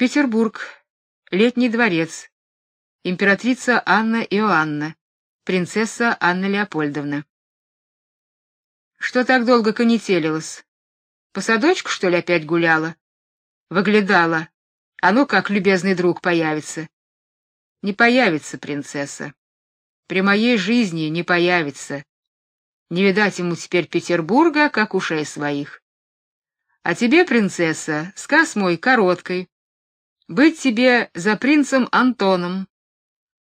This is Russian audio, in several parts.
Петербург. Летний дворец. Императрица Анна Иоанна, принцесса Анна Леопольдовна. Что так долго конетелилась? По садочку, что ли, опять гуляла? Выглядала. А ну как любезный друг появится? Не появится, принцесса. При моей жизни не появится. Не видать ему теперь Петербурга, как ушей своих. А тебе, принцесса, сказ мой короткой. Быть тебе за принцем Антоном,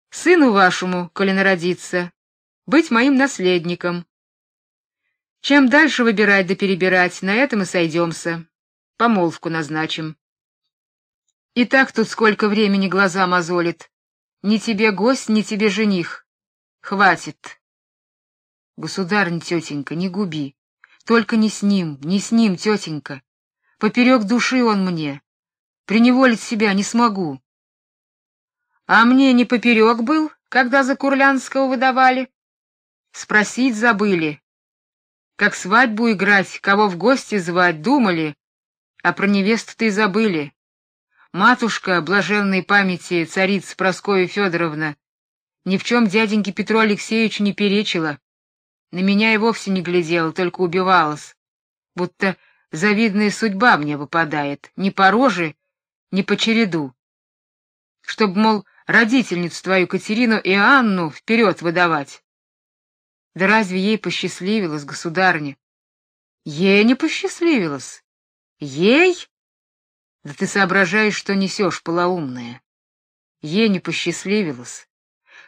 сыну вашему, коли народится, быть моим наследником. Чем дальше выбирать да перебирать, на этом и сойдемся. Помолвку назначим. И так тут сколько времени глаза мозолит. Ни тебе гость, ни тебе жених. Хватит. Государь, тетенька, не губи. Только не с ним, не с ним, тетенька. Поперек души он мне. Приневолить себя не смогу. А мне не поперек был, когда за Курлянского выдавали? Спросить забыли. Как свадьбу играть, кого в гости звать, думали, а про невесту-то и забыли. Матушка блаженной памяти царица Прасковья Федоровна ни в чем дяденьке Петру Алексеевичу не перечила. На меня и вовсе не глядела, только убивалась. Будто завидная судьба мне выпадает, ни по роже, ни по череду. Чтоб, мол, родительницу твою Катерину и Анну вперед выдавать. Да разве ей посчастливилось, государня? Ей не посчастливилось. Ей? Да ты соображаешь, что несешь, полоумная. Ей не посчастливилось.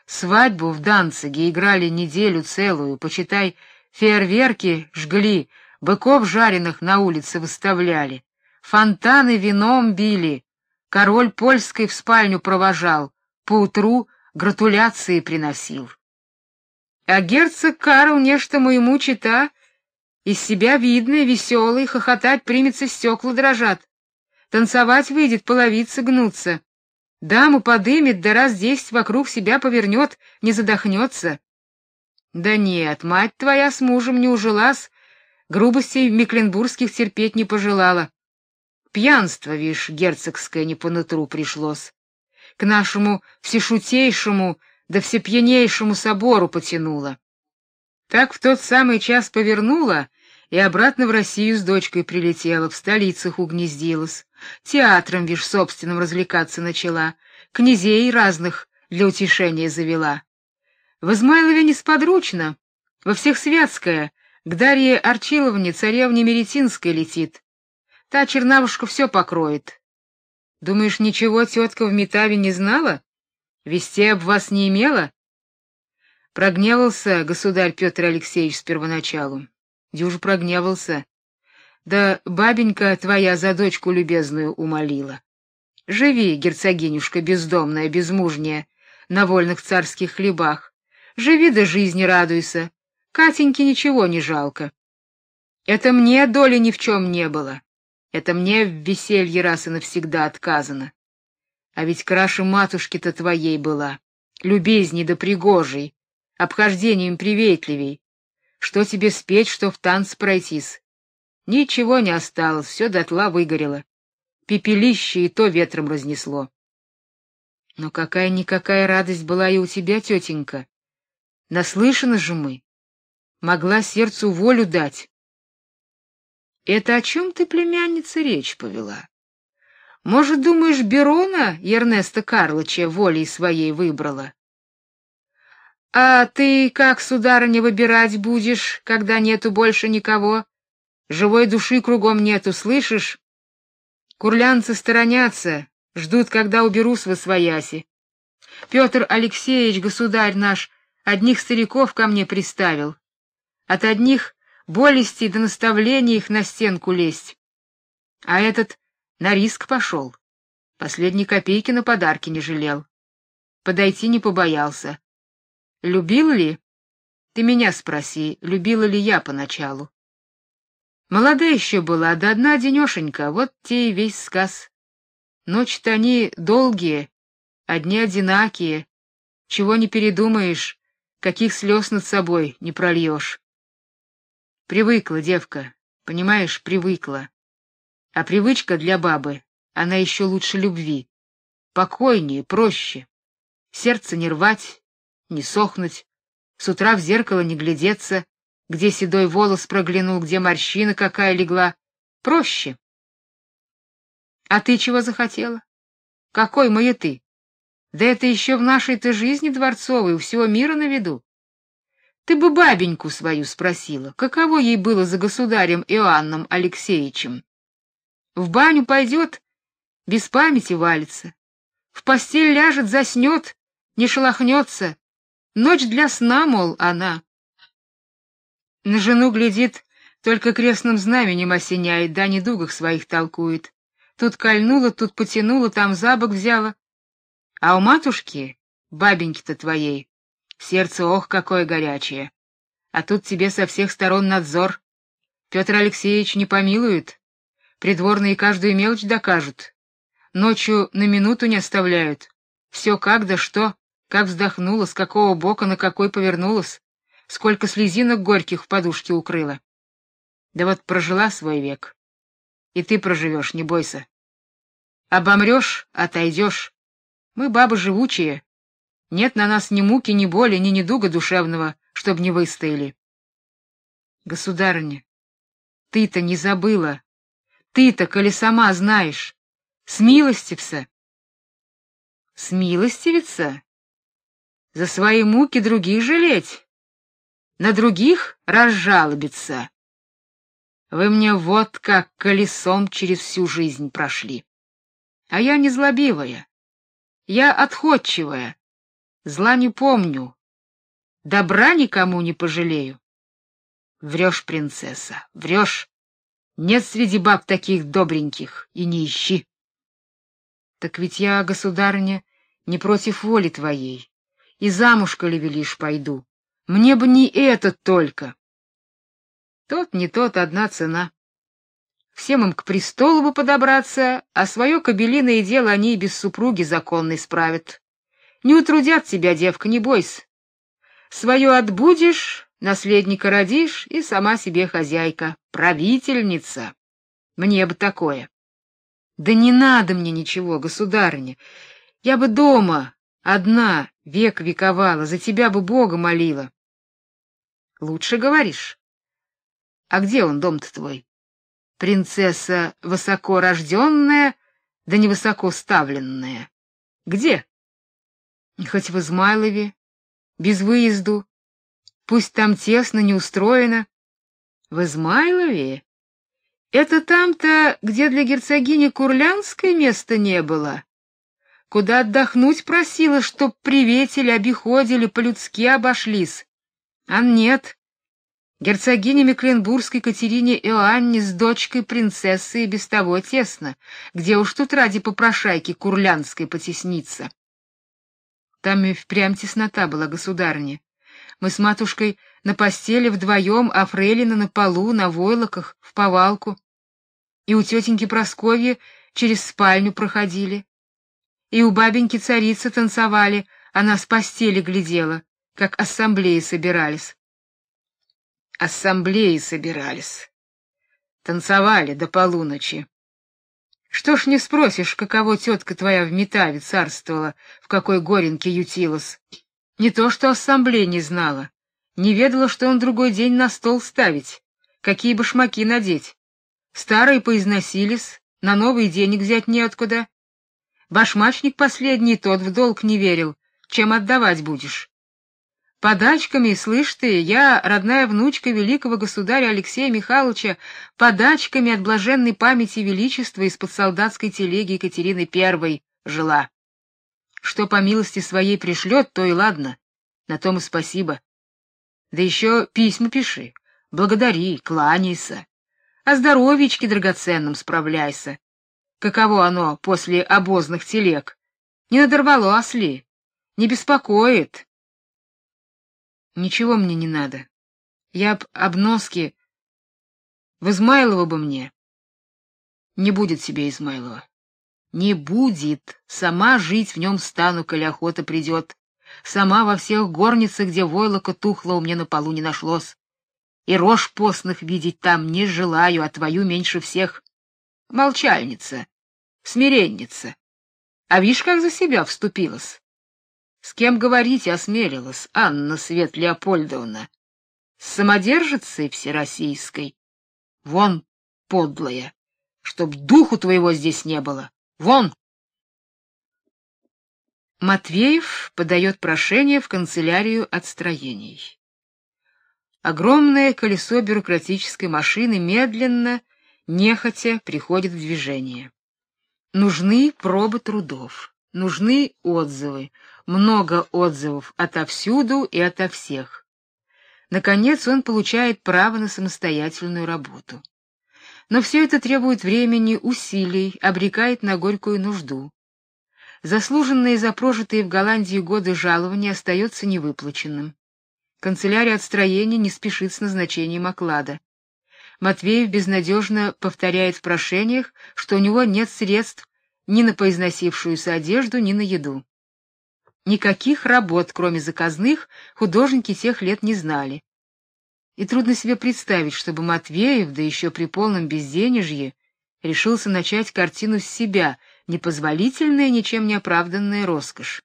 Свадьбу в Данциге играли неделю целую, почитай, фейерверки жгли, быков жареных на улице выставляли, фонтаны вином били, король польской в спальню провожал, поутру гратуляции приносил. А герцог Карл нечто моему чита, из себя видный, веселый, хохотать примется, стекла дрожат. Танцевать выйдет, половицы гнутся. Даму подымет, да раз десять вокруг себя повернет, не задохнется. Да нет, мать твоя с мужем не ужилась, грубостей мекленбургских терпеть не пожелала. Пьянство, вишь, герцогское не по нутру пришлось. К нашему всешутейшему да всепьянейшему собору потянуло. Так в тот самый час повернула и обратно в Россию с дочкой прилетела, в столицах угнездилась. Театром, вишь, собственным развлекаться начала, князей разных для утешения завела. В Измайлове несподручно, во всех Святская, к Дарье Арчиловне, царевне Меретинской летит. Та чернавушка все покроет. Думаешь, ничего тетка в Метаве не знала? Вести об вас не имела? Прогневался государь Петр Алексеевич с первоначалу. Дюж прогневался. Да бабенька твоя за дочку любезную умолила. Живи, герцогинюшка бездомная, безмужняя, на вольных царских хлебах. Живи до жизни радуйся. Катеньке ничего не жалко. Это мне доли ни в чем не было. Это мне в веселье раз и навсегда отказано. А ведь краше матушки-то твоей была, любезней да пригожей, обхождением приветливей. Что тебе спеть, что в танц пройтись? Ничего не осталось, все дотла выгорело. Пепелище и то ветром разнесло. Но какая-никакая радость была и у тебя, тетенька. Наслышаны же мы. Могла сердцу волю дать. Это о чем ты, племянница, речь повела? Может, думаешь, Берона Ернеста Карлыча волей своей выбрала? А ты как, сударыня, выбирать будешь, когда нету больше никого? Живой души кругом нету, слышишь? Курлянцы сторонятся, ждут, когда уберусь во свояси. Петр Алексеевич, государь наш, одних стариков ко мне приставил. От одних болести до наставлений их на стенку лезть. А этот на риск пошел. Последней копейки на подарки не жалел. Подойти не побоялся. Любил ли? Ты меня спроси, любила ли я поначалу. Молода еще была, да одна денешенька, вот те и весь сказ. Ночи-то они долгие, одни одинакие, чего не передумаешь, каких слез над собой не прольешь. Привыкла девка, понимаешь, привыкла. А привычка для бабы она еще лучше любви. Покойнее, проще. Сердце не рвать, не сохнуть, с утра в зеркало не глядеться, где седой волос проглянул, где морщина какая легла. Проще. А ты чего захотела? Какой моя ты? Да это еще в нашей-то жизни дворцовой, у всего мира на виду. Ты бы бабеньку свою спросила, каково ей было за государем Иоанном Алексеевичем. В баню пойдет, без памяти валится. В постель ляжет, заснет, не шелохнется. Ночь для сна, мол, она. На жену глядит, только крестным знаменем осеняет, да недугах своих толкует. Тут кольнула, тут потянула, там за бок взяла. А у матушки, бабеньки-то твоей, Сердце ох, какое горячее. А тут тебе со всех сторон надзор. Петр Алексеевич не помилует. Придворные каждую мелочь докажут. Ночью на минуту не оставляют. Все как да что, как вздохнула, с какого бока на какой повернулась, сколько слезинок горьких в подушке укрыла. Да вот прожила свой век. И ты проживешь, не бойся. Обомрешь — отойдешь. Мы бабы живучие, нет на нас ни муки, ни боли, ни недуга душевного, чтоб не выстояли. Государыня, ты-то не забыла. Ты-то, коли сама знаешь, смилостився. Смилостивиться? За свои муки других жалеть? На других разжалобиться? Вы мне вот как колесом через всю жизнь прошли. А я не злобивая. Я отходчивая Зла не помню. Добра никому не пожалею. Врешь, принцесса, врешь. Нет среди баб таких добреньких, и не ищи. Так ведь я, государыня, не против воли твоей. И замуж, коли велишь, пойду. Мне бы не этот только. Тот не тот, одна цена. Всем им к престолу бы подобраться, а свое кобелиное дело они и без супруги законной справят. Не утрудят тебя, девка, не бойся. Свое отбудешь, наследника родишь и сама себе хозяйка, правительница. Мне бы такое. Да не надо мне ничего, государыня. Я бы дома одна век вековала, за тебя бы Бога молила. Лучше говоришь. А где он дом-то твой? Принцесса высоко рожденная, да не высоко ставленная. Где? Хоть в Измайлове, без выезду, пусть там тесно, не устроено. В Измайлове? Это там-то, где для герцогини Курлянской места не было. Куда отдохнуть просила, чтоб приветили, обиходили, по-людски обошлись. А нет. Герцогине Мекленбургской Катерине Иоанне с дочкой принцессы и без того тесно, где уж тут ради попрошайки Курлянской потесниться. Там и впрямь теснота была, государыня. Мы с матушкой на постели вдвоем, а фрейлина на полу, на войлоках, в повалку. И у тетеньки Просковьи через спальню проходили. И у бабеньки царицы танцевали, она с постели глядела, как ассамблеи собирались. Ассамблеи собирались. Танцевали до полуночи. Что ж не спросишь, каково тетка твоя в Метаве царствовала, в какой горенке ютилась? Не то что ассамблея не знала, не ведала, что он другой день на стол ставить, какие башмаки надеть. Старые поизносились, на новый денег взять неоткуда. Башмачник последний тот в долг не верил, чем отдавать будешь. Подачками, слышь ты, я, родная внучка великого государя Алексея Михайловича, подачками от блаженной памяти величества из-под солдатской телеги Екатерины I жила. Что по милости своей пришлет, то и ладно. На том и спасибо. Да еще письма пиши, благодари, кланяйся. О здоровичке драгоценном справляйся. Каково оно после обозных телег? Не надорвалось ли? Не беспокоит? Ничего мне не надо. Я б обноски в Измайлово бы мне. Не будет себе Измайлова. Не будет. Сама жить в нем стану, коли охота придет. Сама во всех горницах, где войлока тухло, у меня на полу не нашлось. И рожь постных видеть там не желаю, а твою меньше всех. Молчальница. смиренница. А видишь, как за себя вступилась. С кем говорить осмелилась Анна Свет Леопольдовна? С самодержицей всероссийской. Вон, подлая, чтоб духу твоего здесь не было. Вон! Матвеев подает прошение в канцелярию отстроений. Огромное колесо бюрократической машины медленно, нехотя приходит в движение. Нужны пробы трудов, нужны отзывы, много отзывов отовсюду и ото всех. Наконец он получает право на самостоятельную работу. Но все это требует времени, усилий, обрекает на горькую нужду. Заслуженные за прожитые в Голландии годы жалования остается невыплаченным. Канцелярия отстроения не спешит с назначением оклада. Матвеев безнадежно повторяет в прошениях, что у него нет средств ни на поизносившуюся одежду, ни на еду. Никаких работ, кроме заказных, художники тех лет не знали. И трудно себе представить, чтобы Матвеев, да еще при полном безденежье, решился начать картину с себя, непозволительная, ничем не оправданная роскошь.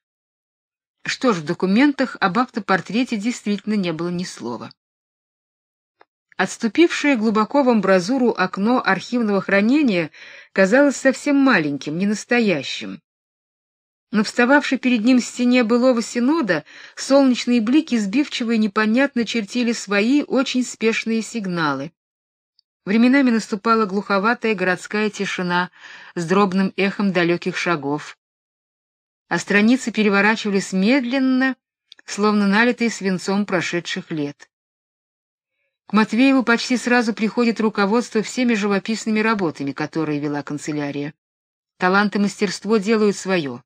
Что ж, в документах об автопортрете действительно не было ни слова. Отступившее глубоко в амбразуру окно архивного хранения казалось совсем маленьким, ненастоящим. На встававшей перед ним стене былого синода солнечные блики сбивчиво и непонятно чертили свои очень спешные сигналы. Временами наступала глуховатая городская тишина с дробным эхом далеких шагов а страницы переворачивались медленно, словно налитые свинцом прошедших лет. К Матвееву почти сразу приходит руководство всеми живописными работами, которые вела канцелярия. Талант и мастерство делают свое.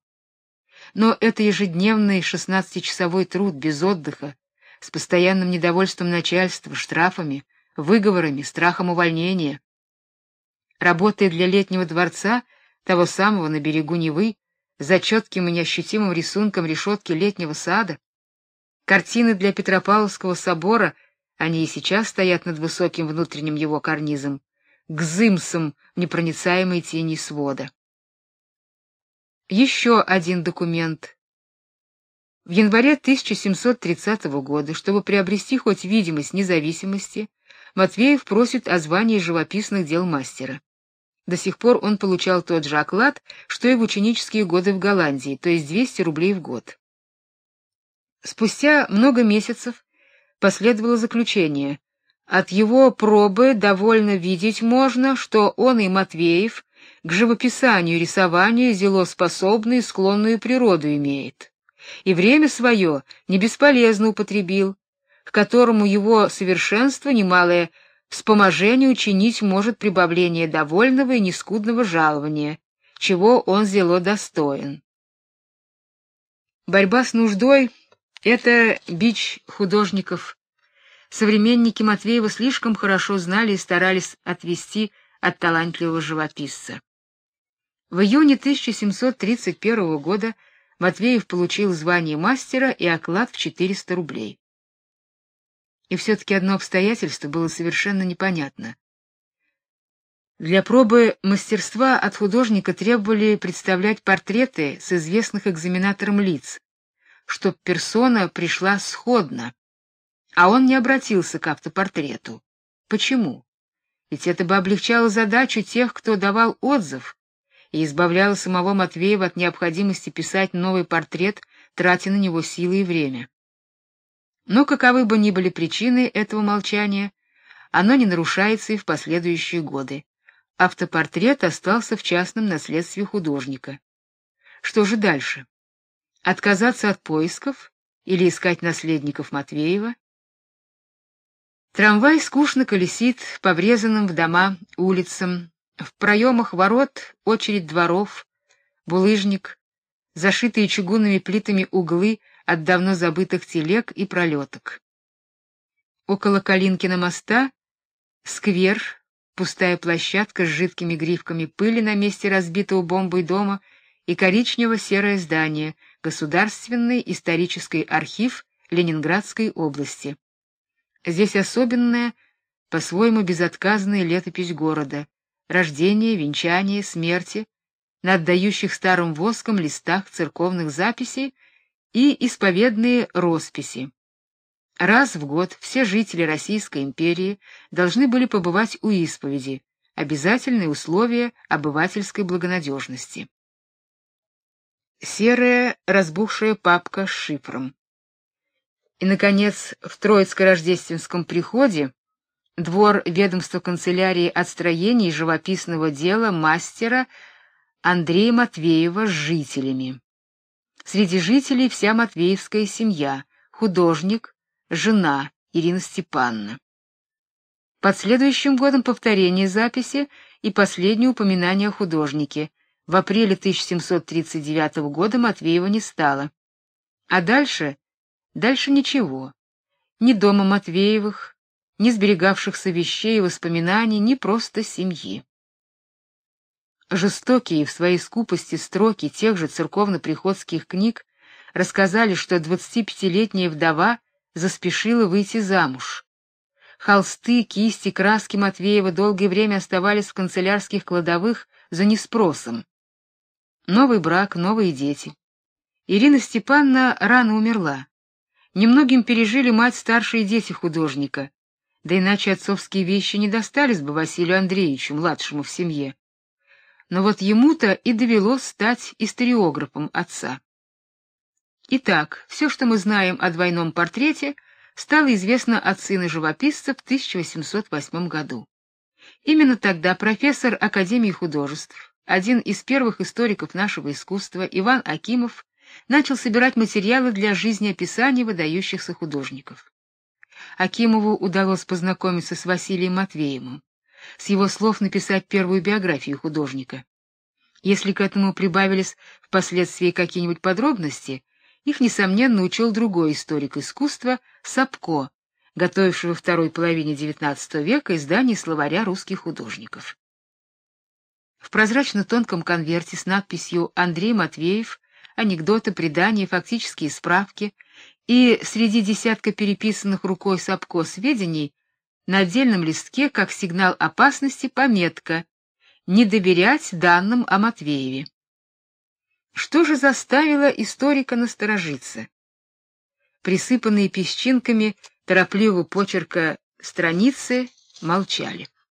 Но это ежедневный шестнадцатичасовой труд без отдыха, с постоянным недовольством начальства, штрафами, выговорами, страхом увольнения. Работая для летнего дворца, того самого на берегу Невы, за четким и неощутимым рисунком решетки летнего сада. Картины для Петропавловского собора, они и сейчас стоят над высоким внутренним его карнизом, к зымсам непроницаемой тени свода. Еще один документ. В январе 1730 года, чтобы приобрести хоть видимость независимости, Матвеев просит о звании живописных дел мастера. До сих пор он получал тот же оклад, что и в ученические годы в Голландии, то есть 200 рублей в год. Спустя много месяцев последовало заключение. От его пробы довольно видеть можно, что он и Матвеев к живописанию и рисованию зело способную и склонную природу имеет. И время свое не бесполезно употребил, к которому его совершенство немалое вспоможение учинить может прибавление довольного и нескудного жалования, чего он зело достоин. Борьба с нуждой это бич художников. Современники Матвеева слишком хорошо знали и старались отвести от талантливого живописца. В июне 1731 года Матвеев получил звание мастера и оклад в 400 рублей. И все таки одно обстоятельство было совершенно непонятно. Для пробы мастерства от художника требовали представлять портреты с известных экзаменатором лиц, чтоб персона пришла сходно, а он не обратился к автопортрету. Почему? Ведь это бы облегчало задачу тех, кто давал отзыв, и избавляло самого Матвеева от необходимости писать новый портрет, тратя на него силы и время. Но каковы бы ни были причины этого молчания, оно не нарушается и в последующие годы. Автопортрет остался в частном наследстве художника. Что же дальше? Отказаться от поисков или искать наследников Матвеева? Трамвай скучно колесит по врезанным в дома улицам, в проемах ворот очередь дворов, булыжник, зашитые чугунными плитами углы от давно забытых телег и пролеток. Около Калинкина моста сквер, пустая площадка с жидкими гривками пыли на месте разбитого бомбой дома и коричнево-серое здание Государственный исторический архив Ленинградской области. Здесь особенная, по-своему безотказная летопись города: рождения, венчания, смерти, на отдающих старым воском листах церковных записей и исповедные росписи. Раз в год все жители Российской империи должны были побывать у исповеди, обязательные условия обывательской благонадежности. Серая разбухшая папка с шифром. И наконец, в Троицко-Рождественском приходе двор ведомства канцелярии отстроений живописного дела мастера Андрея Матвеева с жителями. Среди жителей вся матвеевская семья: художник, жена Ирина Степановна. Под следующим годом повторение записи и последнее упоминание о художнике. В апреле 1739 года Матвеева не стало. А дальше дальше ничего. Ни дома Матвеевых, ни сберегавшихся вещей и воспоминаний, ни просто семьи. Жестокие в своей скупости строки тех же церковно-приходских книг рассказали, что 25-летняя вдова заспешила выйти замуж. Холсты, кисти, краски Матвеева долгое время оставались в канцелярских кладовых за неспросом. Новый брак, новые дети. Ирина Степановна рано умерла. Немногим пережили мать старшие дети художника. Да иначе отцовские вещи не достались бы Василию Андреевичу, младшему в семье. Но вот ему-то и довелось стать историографом отца. Итак, все, что мы знаем о двойном портрете — стало известно от сына живописца в 1808 году. Именно тогда профессор Академии художеств, один из первых историков нашего искусства, Иван Акимов, начал собирать материалы для жизнеописания выдающихся художников. Акимову удалось познакомиться с Василием Матвеевым, с его слов написать первую биографию художника. Если к этому прибавились впоследствии какие-нибудь подробности, их несомненно учил другой историк искусства Сапко, готовивший во второй половине XIX века издание словаря русских художников. В прозрачно-тонком конверте с надписью Андрей Матвеев анекдоты, предания, фактические справки и среди десятка переписанных рукой Сапко сведений на отдельном листке как сигнал опасности пометка «Не доверять данным о Матвееве». Что же заставило историка насторожиться? Присыпанные песчинками торопливого почерка страницы молчали.